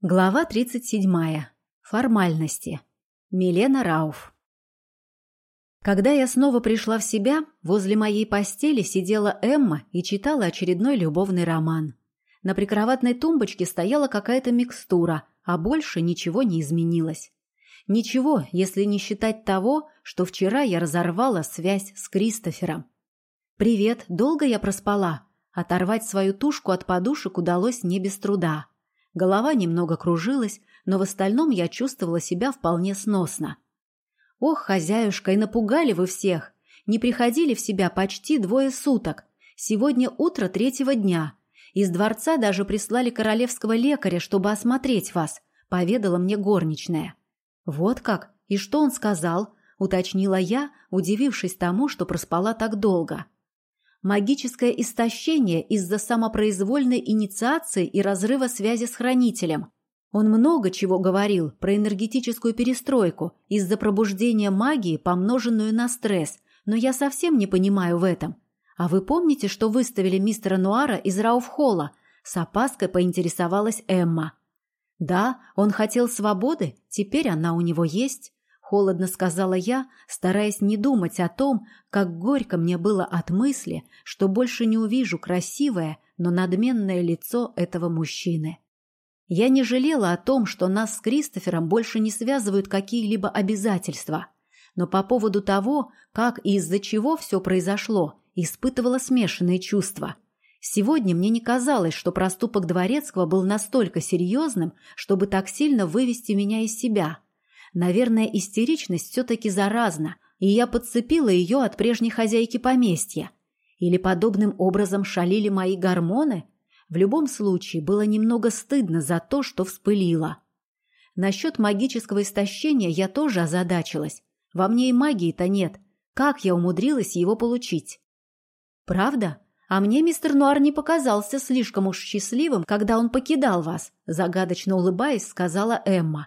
Глава 37. Формальности. Милена Рауф. Когда я снова пришла в себя, возле моей постели сидела Эмма и читала очередной любовный роман. На прикроватной тумбочке стояла какая-то микстура, а больше ничего не изменилось. Ничего, если не считать того, что вчера я разорвала связь с Кристофером. «Привет, долго я проспала?» Оторвать свою тушку от подушек удалось не без труда. Голова немного кружилась, но в остальном я чувствовала себя вполне сносно. «Ох, хозяюшка, и напугали вы всех! Не приходили в себя почти двое суток. Сегодня утро третьего дня. Из дворца даже прислали королевского лекаря, чтобы осмотреть вас», — поведала мне горничная. «Вот как? И что он сказал?» — уточнила я, удивившись тому, что проспала так долго. Магическое истощение из-за самопроизвольной инициации и разрыва связи с хранителем. Он много чего говорил про энергетическую перестройку из-за пробуждения магии, помноженную на стресс, но я совсем не понимаю в этом. А вы помните, что выставили мистера Нуара из Рауфхолла? С опаской поинтересовалась Эмма. Да, он хотел свободы, теперь она у него есть. Холодно сказала я, стараясь не думать о том, как горько мне было от мысли, что больше не увижу красивое, но надменное лицо этого мужчины. Я не жалела о том, что нас с Кристофером больше не связывают какие-либо обязательства, но по поводу того, как и из-за чего все произошло, испытывала смешанные чувства. Сегодня мне не казалось, что проступок Дворецкого был настолько серьезным, чтобы так сильно вывести меня из себя – Наверное, истеричность все-таки заразна, и я подцепила ее от прежней хозяйки поместья. Или подобным образом шалили мои гормоны? В любом случае, было немного стыдно за то, что вспылила. Насчет магического истощения я тоже озадачилась. Во мне и магии-то нет. Как я умудрилась его получить? Правда? А мне мистер Нуар не показался слишком уж счастливым, когда он покидал вас, загадочно улыбаясь, сказала Эмма.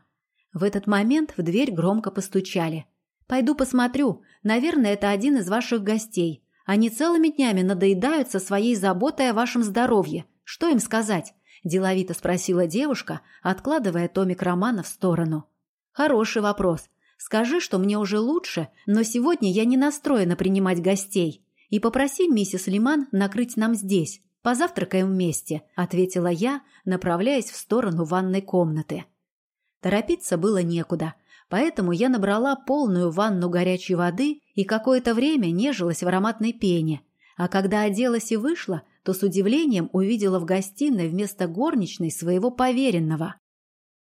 В этот момент в дверь громко постучали. «Пойду посмотрю. Наверное, это один из ваших гостей. Они целыми днями надоедают со своей заботой о вашем здоровье. Что им сказать?» – деловито спросила девушка, откладывая томик романа в сторону. «Хороший вопрос. Скажи, что мне уже лучше, но сегодня я не настроена принимать гостей. И попроси миссис Лиман накрыть нам здесь. Позавтракаем вместе», – ответила я, направляясь в сторону ванной комнаты. Торопиться было некуда, поэтому я набрала полную ванну горячей воды и какое-то время нежилась в ароматной пене. А когда оделась и вышла, то с удивлением увидела в гостиной вместо горничной своего поверенного.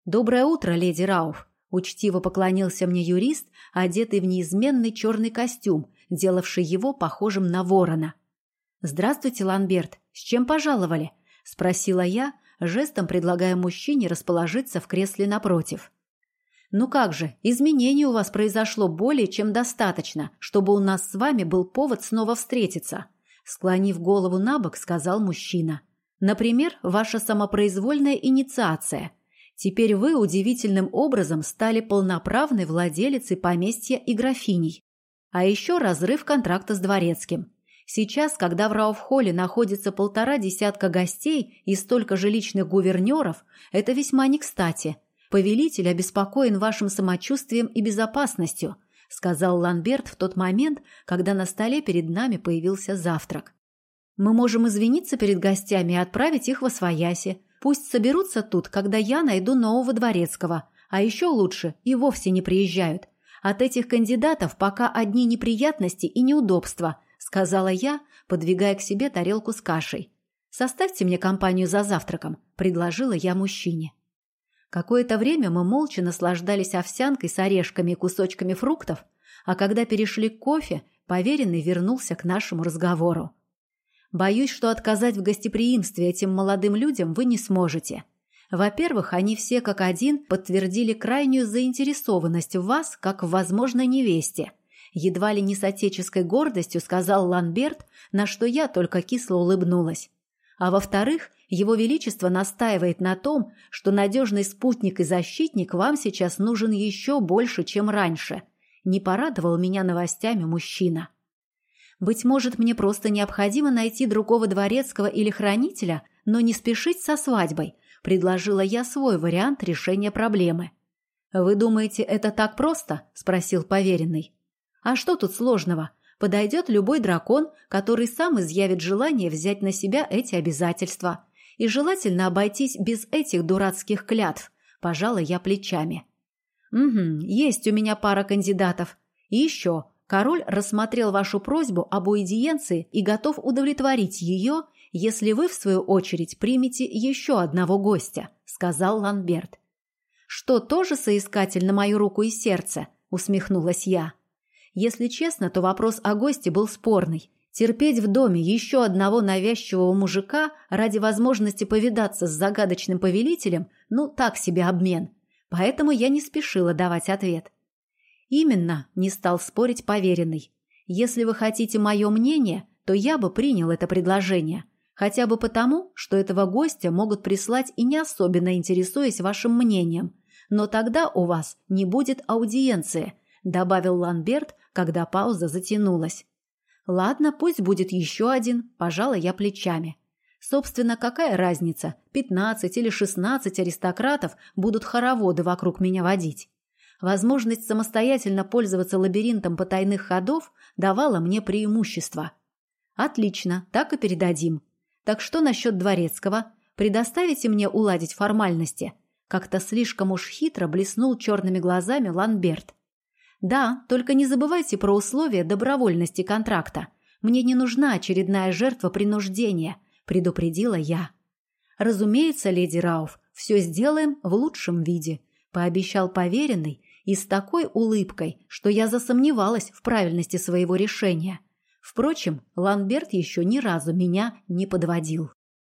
«Доброе утро, леди Рауф!» – учтиво поклонился мне юрист, одетый в неизменный черный костюм, делавший его похожим на ворона. «Здравствуйте, Ланберт! С чем пожаловали?» – спросила я, жестом предлагая мужчине расположиться в кресле напротив. «Ну как же, изменений у вас произошло более чем достаточно, чтобы у нас с вами был повод снова встретиться», склонив голову на бок, сказал мужчина. «Например, ваша самопроизвольная инициация. Теперь вы удивительным образом стали полноправной владелицей поместья и графиней. А еще разрыв контракта с дворецким. Сейчас, когда в Рауфхолле находится полтора десятка гостей и столько же личных гувернеров, это весьма не кстати. Повелитель обеспокоен вашим самочувствием и безопасностью, сказал Ланберт в тот момент, когда на столе перед нами появился завтрак. Мы можем извиниться перед гостями и отправить их во свояси. Пусть соберутся тут, когда я найду нового дворецкого. А еще лучше и вовсе не приезжают. От этих кандидатов пока одни неприятности и неудобства – сказала я, подвигая к себе тарелку с кашей. «Составьте мне компанию за завтраком», – предложила я мужчине. Какое-то время мы молча наслаждались овсянкой с орешками и кусочками фруктов, а когда перешли к кофе, поверенный вернулся к нашему разговору. «Боюсь, что отказать в гостеприимстве этим молодым людям вы не сможете. Во-первых, они все как один подтвердили крайнюю заинтересованность в вас, как в возможной невесте – Едва ли не с отеческой гордостью сказал Ланберт, на что я только кисло улыбнулась. А во-вторых, его Величество настаивает на том, что надежный спутник и защитник вам сейчас нужен еще больше, чем раньше. Не порадовал меня новостями мужчина. Быть может, мне просто необходимо найти другого дворецкого или хранителя, но не спешить со свадьбой, предложила я свой вариант решения проблемы. «Вы думаете, это так просто?» – спросил поверенный. «А что тут сложного? Подойдет любой дракон, который сам изъявит желание взять на себя эти обязательства. И желательно обойтись без этих дурацких клятв», – пожала я плечами. «Угу, есть у меня пара кандидатов. И еще, король рассмотрел вашу просьбу об уидиенции и готов удовлетворить ее, если вы, в свою очередь, примете еще одного гостя», – сказал Ланберт. «Что, тоже соискатель на мою руку и сердце?» – усмехнулась я. Если честно, то вопрос о госте был спорный. Терпеть в доме еще одного навязчивого мужика ради возможности повидаться с загадочным повелителем – ну, так себе обмен. Поэтому я не спешила давать ответ. «Именно», – не стал спорить поверенный. «Если вы хотите мое мнение, то я бы принял это предложение. Хотя бы потому, что этого гостя могут прислать и не особенно интересуясь вашим мнением. Но тогда у вас не будет аудиенции, добавил Ланберт, когда пауза затянулась. Ладно, пусть будет еще один, пожала я плечами. Собственно, какая разница, пятнадцать или шестнадцать аристократов будут хороводы вокруг меня водить. Возможность самостоятельно пользоваться лабиринтом потайных ходов давала мне преимущество. Отлично, так и передадим. Так что насчет дворецкого? Предоставите мне уладить формальности?» Как-то слишком уж хитро блеснул черными глазами Ланберт. «Да, только не забывайте про условия добровольности контракта. Мне не нужна очередная жертва принуждения», – предупредила я. «Разумеется, леди Рауф, все сделаем в лучшем виде», – пообещал поверенный и с такой улыбкой, что я засомневалась в правильности своего решения – Впрочем, Ланберт еще ни разу меня не подводил.